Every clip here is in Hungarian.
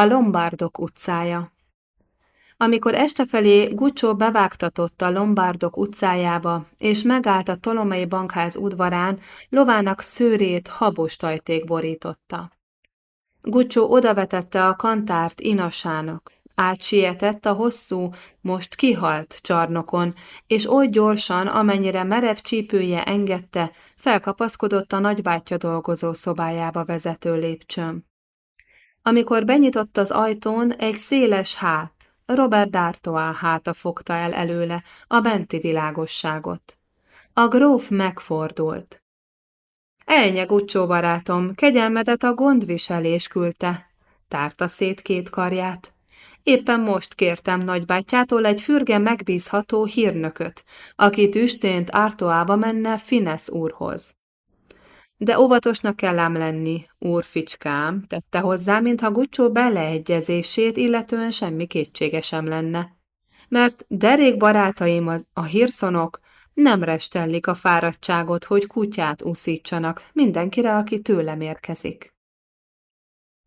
A Lombardok utcája Amikor este felé Gucsó bevágtatott a Lombardok utcájába, és megállt a Tolomei bankház udvarán, lovának szőrét habos tajték borította. Gucsó odavetette a kantárt Inasának, átsietett a hosszú, most kihalt csarnokon, és oly gyorsan, amennyire merev csípője engedte, felkapaszkodott a nagybátyja dolgozó szobájába vezető lépcsőn. Amikor benyitott az ajtón, egy széles hát, Robert D'Artois háta fogta el előle a benti világosságot. A gróf megfordult. Elnye, Gucsó barátom, kegyelmedet a gondviselés küldte. Tárta szét két karját. Éppen most kértem nagybátyától egy fürge megbízható hírnököt, aki tüstént Ártoába menne Finesz úrhoz. De óvatosnak kell ám lenni, úr ficskám, tette hozzá, mintha Gucsó beleegyezését, illetően semmi kétsége sem lenne. Mert derék barátaim az, a hírszonok nem restellik a fáradtságot, hogy kutyát úszítsanak mindenkire, aki tőlem érkezik.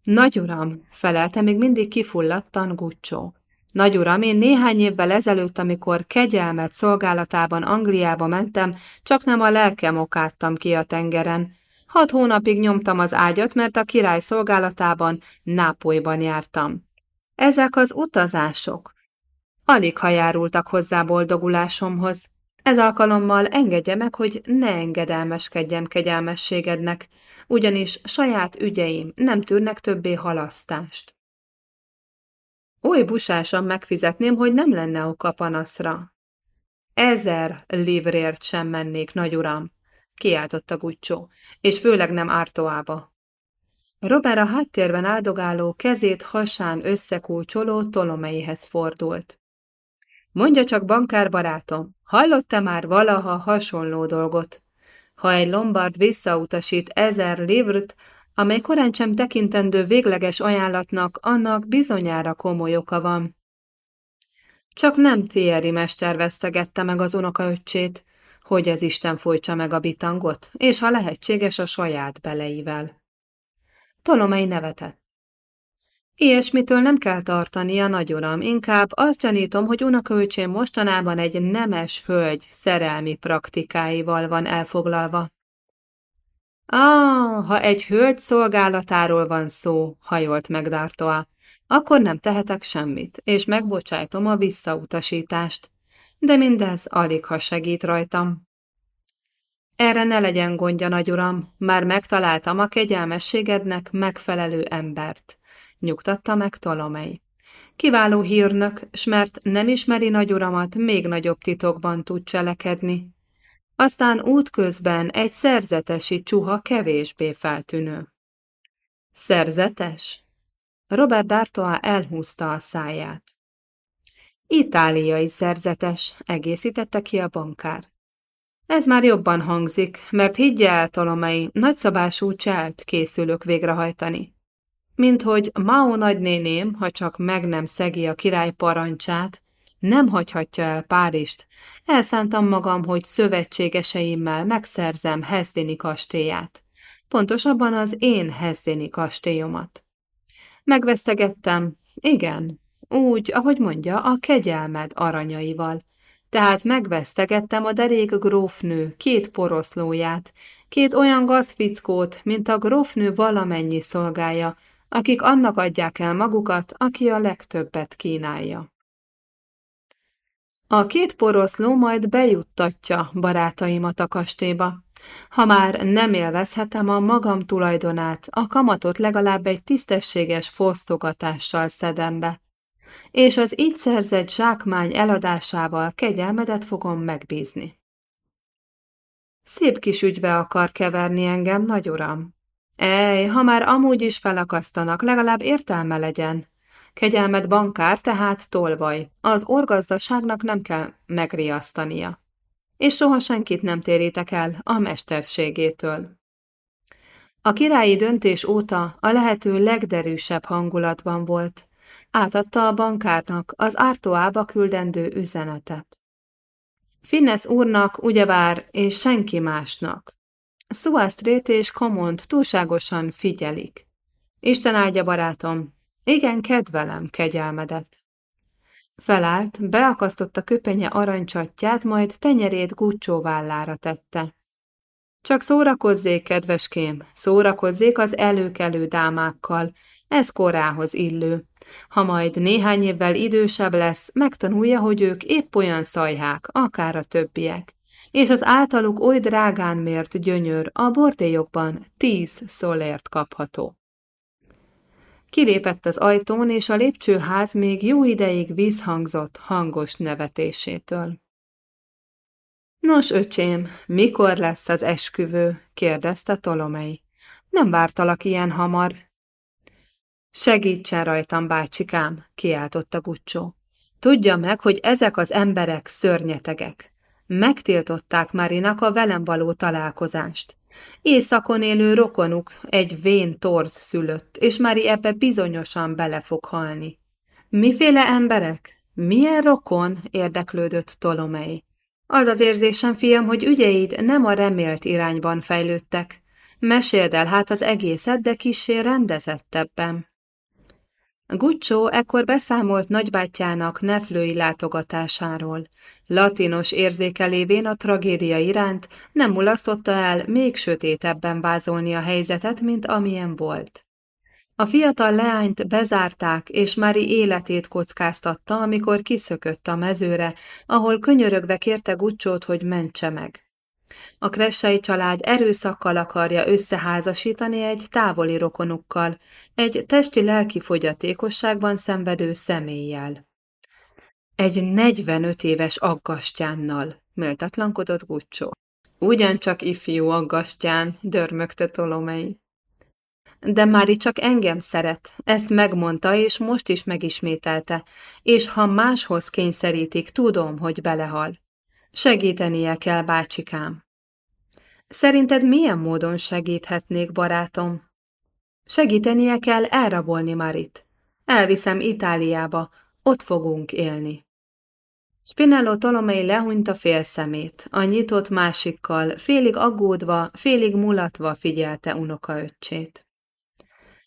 Nagy uram, felelte még mindig kifulladtan Gucsó. Nagy uram, én néhány évvel ezelőtt, amikor kegyelmet szolgálatában Angliába mentem, csak nem a lelkem okáttam ki a tengeren, Hat hónapig nyomtam az ágyat, mert a király szolgálatában Nápolyban jártam. Ezek az utazások. Alig ha járultak hozzá boldogulásomhoz. Ez alkalommal engedje meg, hogy ne engedelmeskedjem kegyelmességednek, ugyanis saját ügyeim nem tűrnek többé halasztást. Oly busásan megfizetném, hogy nem lenne oka panaszra. Ezer livrért sem mennék, nagy uram, kiáltotta Guccio, és főleg nem Ártoába. Robert a háttérben áldogáló, kezét hasán összekúcsoló Tolomeihez fordult. Mondja csak, bankár barátom, hallott-e már valaha hasonló dolgot? Ha egy lombard visszautasít ezer livrt, amely korán tekintendő végleges ajánlatnak, annak bizonyára komoly oka van. Csak nem Thierry mester vesztegette meg az unokaöccsét, hogy az Isten folytsa meg a bitangot, és ha lehetséges a saját beleivel. Tolomei nevetett. Ilyesmitől nem kell tartania, nagyuram, inkább azt gyanítom, hogy unokaöcsém mostanában egy nemes hölgy szerelmi praktikáival van elfoglalva. Ah, ha egy hölgy szolgálatáról van szó, hajolt meg D'Artois, akkor nem tehetek semmit, és megbocsájtom a visszautasítást de mindez alig ha segít rajtam. Erre ne legyen gondja, nagyuram, már megtaláltam a kegyelmességednek megfelelő embert, nyugtatta meg Tolomei. Kiváló hírnök, s mert nem ismeri nagyuramat, még nagyobb titokban tud cselekedni. Aztán útközben egy szerzetesi csuha kevésbé feltűnő. Szerzetes? Robert D'Artois elhúzta a száját. Itáliai szerzetes, egészítette ki a bankár. Ez már jobban hangzik, mert higgye el, Tolomei, nagyszabású cselt készülök végrehajtani. Mint hogy Mao nagynéném, ha csak meg nem szegi a király parancsát, nem hagyhatja el Párizst, elszántam magam, hogy szövetségeseimmel megszerzem Hezdini kastélyát. Pontosabban az én Hezdini kastélyomat. Megvesztegettem, igen, úgy, ahogy mondja, a kegyelmed aranyaival. Tehát megvesztegettem a derék grófnő két poroszlóját, két olyan gazfickót, mint a grófnő valamennyi szolgája, akik annak adják el magukat, aki a legtöbbet kínálja. A két poroszló majd bejuttatja barátaimat a kastélyba. Ha már nem élvezhetem a magam tulajdonát, a kamatot legalább egy tisztességes fosztogatással szedem be és az így szerzett zsákmány eladásával kegyelmedet fogom megbízni. Szép kis ügybe akar keverni engem, nagy uram. Ej, ha már amúgy is felakasztanak, legalább értelme legyen. Kegyelmed bankár, tehát tolvaj. Az orgazdaságnak nem kell megriasztania. És soha senkit nem térítek el a mesterségétől. A királyi döntés óta a lehető legderűsebb hangulatban volt, átadta a bankárnak az Ártóába küldendő üzenetet. Finnes úrnak ugyebár, és senki másnak. Suastrét és Komont túlságosan figyelik. Isten áldja, barátom, Igen, kedvelem kegyelmedet. Felállt, beakasztotta köpenye aranycsatját, majd tenyerét Gucsó vállára tette. Csak szórakozzék, kedveském, szórakozzék az előkelő dámákkal, ez korához illő. Ha majd néhány évvel idősebb lesz, megtanulja, hogy ők épp olyan szajhák, akár a többiek. És az általuk oly drágán mért gyönyör a bordélyokban tíz szolért kapható. Kilépett az ajtón, és a lépcsőház még jó ideig vízhangzott hangos nevetésétől. Nos, öcsém, mikor lesz az esküvő? kérdezte Tolomei. Nem vártalak ilyen hamar. Segítsen rajtam, bácsikám, kiáltotta Gucsó. Tudja meg, hogy ezek az emberek szörnyetegek. Megtiltották Marinak a velem való találkozást. Északon élő rokonuk egy vén torz szülött, és Mari ebbe bizonyosan bele fog halni. Miféle emberek? Milyen rokon? érdeklődött Tolomei. Az az érzésem, fiam, hogy ügyeid nem a remélt irányban fejlődtek. Meséld el hát az egészet, de kissé rendezettebben. Guccio ekkor beszámolt nagybátyjának neflői látogatásáról. Latinos érzékelévén a tragédia iránt nem mulasztotta el még sötétebben vázolni a helyzetet, mint amilyen volt. A fiatal leányt bezárták, és Mari életét kockáztatta, amikor kiszökött a mezőre, ahol könyörögve kérte Gucsót, hogy mentse meg. A kressai család erőszakkal akarja összeházasítani egy távoli rokonukkal, egy testi-lelki fogyatékosságban szenvedő személlyel. Egy 45 éves aggastyánnal, méltatlankodott Gucsó. Ugyancsak ifjú aggastyán, dörmögte Tolomei. De Mári csak engem szeret, ezt megmondta, és most is megismételte, és ha máshoz kényszerítik, tudom, hogy belehal. Segítenie kell, bácsikám. Szerinted milyen módon segíthetnék, barátom? Segítenie kell elrabolni Marit. Elviszem Itáliába, ott fogunk élni. Spinello Tolomei lehúnyta fél szemét, a nyitott másikkal, félig aggódva, félig mulatva figyelte unokaöccsét.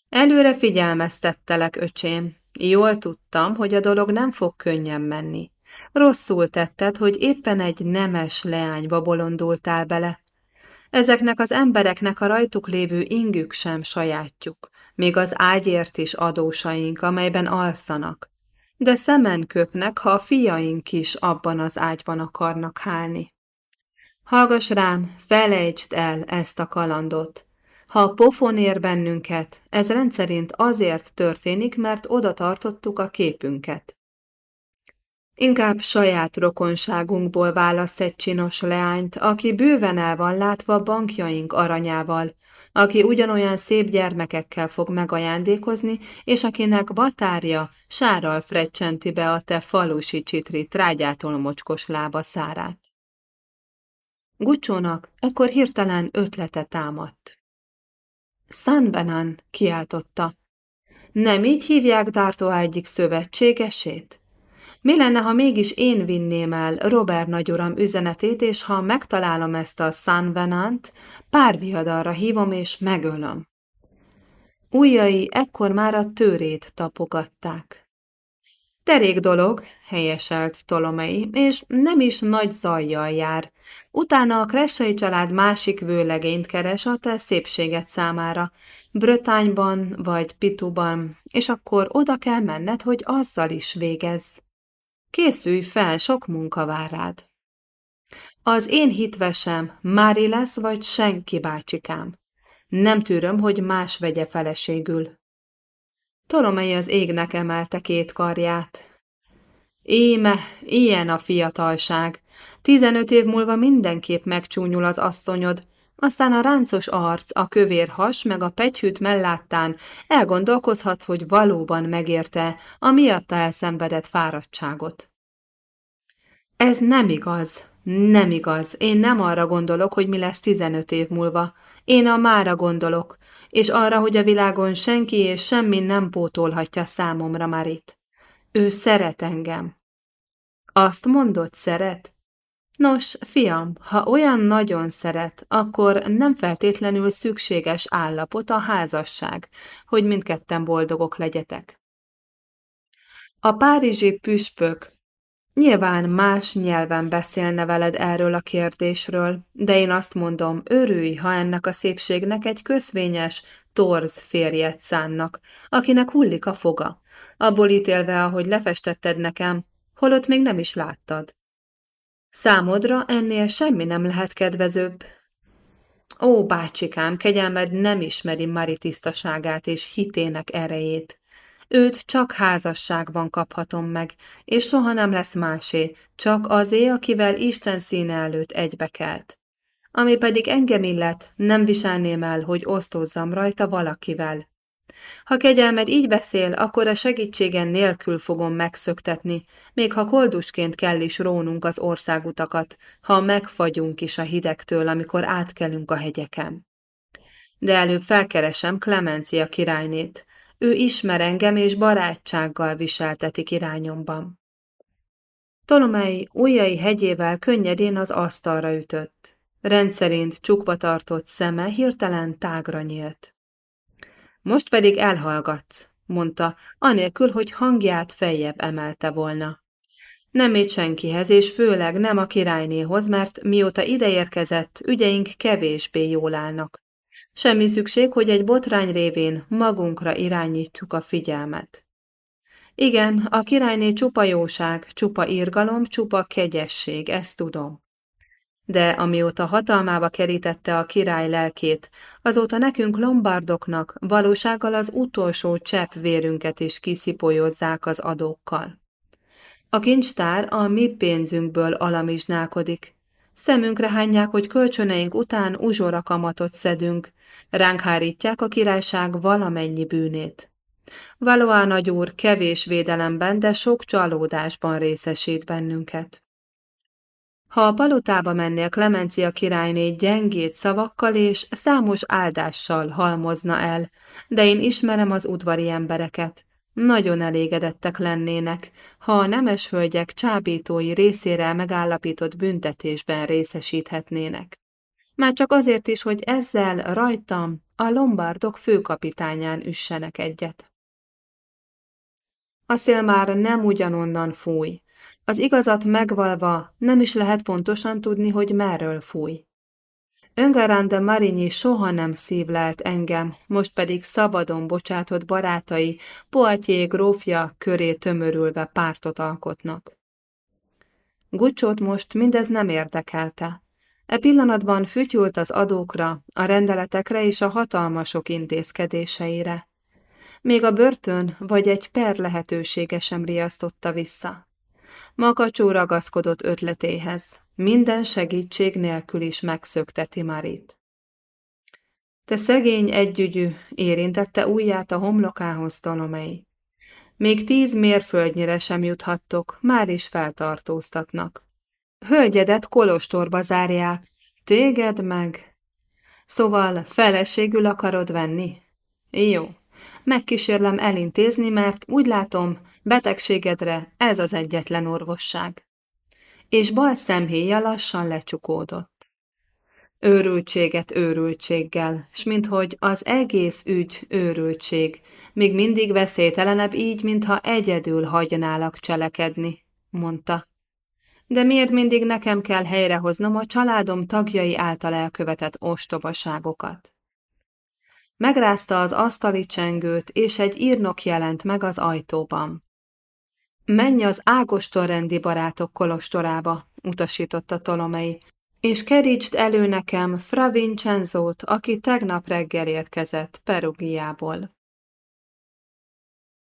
Előre figyelmeztettelek, öcsém. Jól tudtam, hogy a dolog nem fog könnyen menni. Rosszul tetted, hogy éppen egy nemes leányba bolondultál bele. Ezeknek az embereknek a rajtuk lévő ingük sem sajátjuk, még az ágyért is adósaink, amelyben alszanak. De szemen köpnek, ha a fiaink is abban az ágyban akarnak hálni. Hallgass rám, felejtsd el ezt a kalandot. Ha a pofon ér bennünket, ez rendszerint azért történik, mert oda tartottuk a képünket. Inkább saját rokonságunkból válasz egy csinos leányt, aki bőven el van látva bankjaink aranyával, aki ugyanolyan szép gyermekekkel fog megajándékozni, és akinek batárja sárral frecsenti be a te falusi csitri trágyától mocskos lába szárát. Gucsónak ekkor hirtelen ötlete támadt. San Benan kiáltotta. Nem így hívják Dártó egyik szövetségesét? Mi lenne, ha mégis én vinném el Robert nagyuram üzenetét, és ha megtalálom ezt a San Venant, párviadalra hívom és megölöm. Újjai ekkor már a tőrét tapogatták. Terék dolog, helyeselt Tolomei, és nem is nagy zajjal jár. Utána a Kressai család másik vőlegényt keres a te szépséget számára, Brötányban vagy Pituban, és akkor oda kell menned, hogy azzal is végezz. Készülj fel, sok munka vár rád. Az én hitvesem Mári lesz, vagy senki bácsikám. Nem tűröm, hogy más vegye feleségül. Tolomei az égnek emelte két karját. Íme, ilyen a fiatalság. Tizenöt év múlva mindenképp megcsúnyul az asszonyod, aztán a ráncos arc, a kövér has, meg a pegyhűt melláttán elgondolkozhatsz, hogy valóban megérte a miatta elszenvedett fáradtságot. Ez nem igaz, nem igaz. Én nem arra gondolok, hogy mi lesz tizenöt év múlva. Én a mára gondolok, és arra, hogy a világon senki és semmi nem pótolhatja számomra Marit. Ő szeret engem. Azt mondod, szeret? Nos, fiam, ha olyan nagyon szeret, akkor nem feltétlenül szükséges állapot a házasság, hogy mindketten boldogok legyetek. A párizsi püspök nyilván más nyelven beszélne veled erről a kérdésről, de én azt mondom, örülj, ha ennek a szépségnek egy köszvényes, torz férjet szánnak, akinek hullik a foga, abból ítélve, ahogy lefestetted nekem, holott még nem is láttad. Számodra ennél semmi nem lehet kedvezőbb. Ó, bácsikám, kegyelmed nem ismeri Mari tisztaságát és hitének erejét. Őt csak házasságban kaphatom meg, és soha nem lesz másé, csak azé, akivel Isten színe előtt egybekelt. Ami pedig engem illet, nem viselném el, hogy osztozzam rajta valakivel. Ha kegyelmed így beszél, akkor a segítségen nélkül fogom megszöktetni, még ha koldusként kell is rónunk az országutakat, ha megfagyunk is a hidegtől, amikor átkelünk a hegyeken. De előbb felkeresem Klemencia királynét. Ő ismer engem és barátsággal viseltetik irányomban. Tolomei ujjai hegyével könnyedén az asztalra ütött. Rendszerint csukva tartott szeme hirtelen tágra nyílt. Most pedig elhallgatsz, mondta, anélkül, hogy hangját feljebb emelte volna. Nem égy senkihez, és főleg nem a királynéhoz, mert mióta ideérkezett, ügyeink kevésbé jól állnak. Semmi szükség, hogy egy botrány révén magunkra irányítsuk a figyelmet. Igen, a királyné csupa jóság, csupa irgalom, csupa kegyesség, ezt tudom de amióta hatalmába kerítette a király lelkét, azóta nekünk lombardoknak valósággal az utolsó csepp vérünket is kiszipolyozzák az adókkal. A kincstár a mi pénzünkből alamizsnálkodik. Szemünkre hányják, hogy kölcsöneink után uzsora kamatot szedünk, ránk hárítják a királyság valamennyi bűnét. Valóan nagyúr kevés védelemben, de sok csalódásban részesít bennünket. Ha a palotába mennél Klemencia királyné gyengét szavakkal és számos áldással halmozna el, de én ismerem az udvari embereket. Nagyon elégedettek lennének, ha a nemes hölgyek csábítói részére megállapított büntetésben részesíthetnének. Már csak azért is, hogy ezzel rajtam a lombardok főkapitányán üssenek egyet. A szél már nem ugyanonnan fúj, az igazat megvalva nem is lehet pontosan tudni, hogy merről fúj. Öngarán de Marinyi soha nem szívlelt engem, most pedig szabadon bocsátott barátai, Poatyé grófja köré tömörülve pártot alkotnak. Gucsót most mindez nem érdekelte. E pillanatban fütyült az adókra, a rendeletekre és a hatalmasok intézkedéseire. Még a börtön vagy egy per lehetősége sem riasztotta vissza. Makacsó ragaszkodott ötletéhez. Minden segítség nélkül is megszökteti Marit. Te szegény együgyű, érintette ujját a homlokához Tolomei. Még tíz mérföldnyire sem juthattok, már is feltartóztatnak. Hölgyedet kolostorba zárják, téged meg. Szóval feleségül akarod venni? Jó, megkísérlem elintézni, mert úgy látom, betegségedre ez az egyetlen orvosság. És bal szemhéja lassan lecsukódott. Őrültséget őrültséggel, s minthogy az egész ügy őrültség, még mindig veszélytelenebb így, mintha egyedül hagynálak cselekedni, mondta. De miért mindig nekem kell helyrehoznom a családom tagjai által elkövetett ostobaságokat? Megrázta az asztali csengőt, és egy írnok jelent meg az ajtóban. Menj az Ágoston-rendi barátok kolostorába, utasította Tolomei, és kerítsd elő nekem Fra Vincenzót, aki tegnap reggel érkezett Perugiából.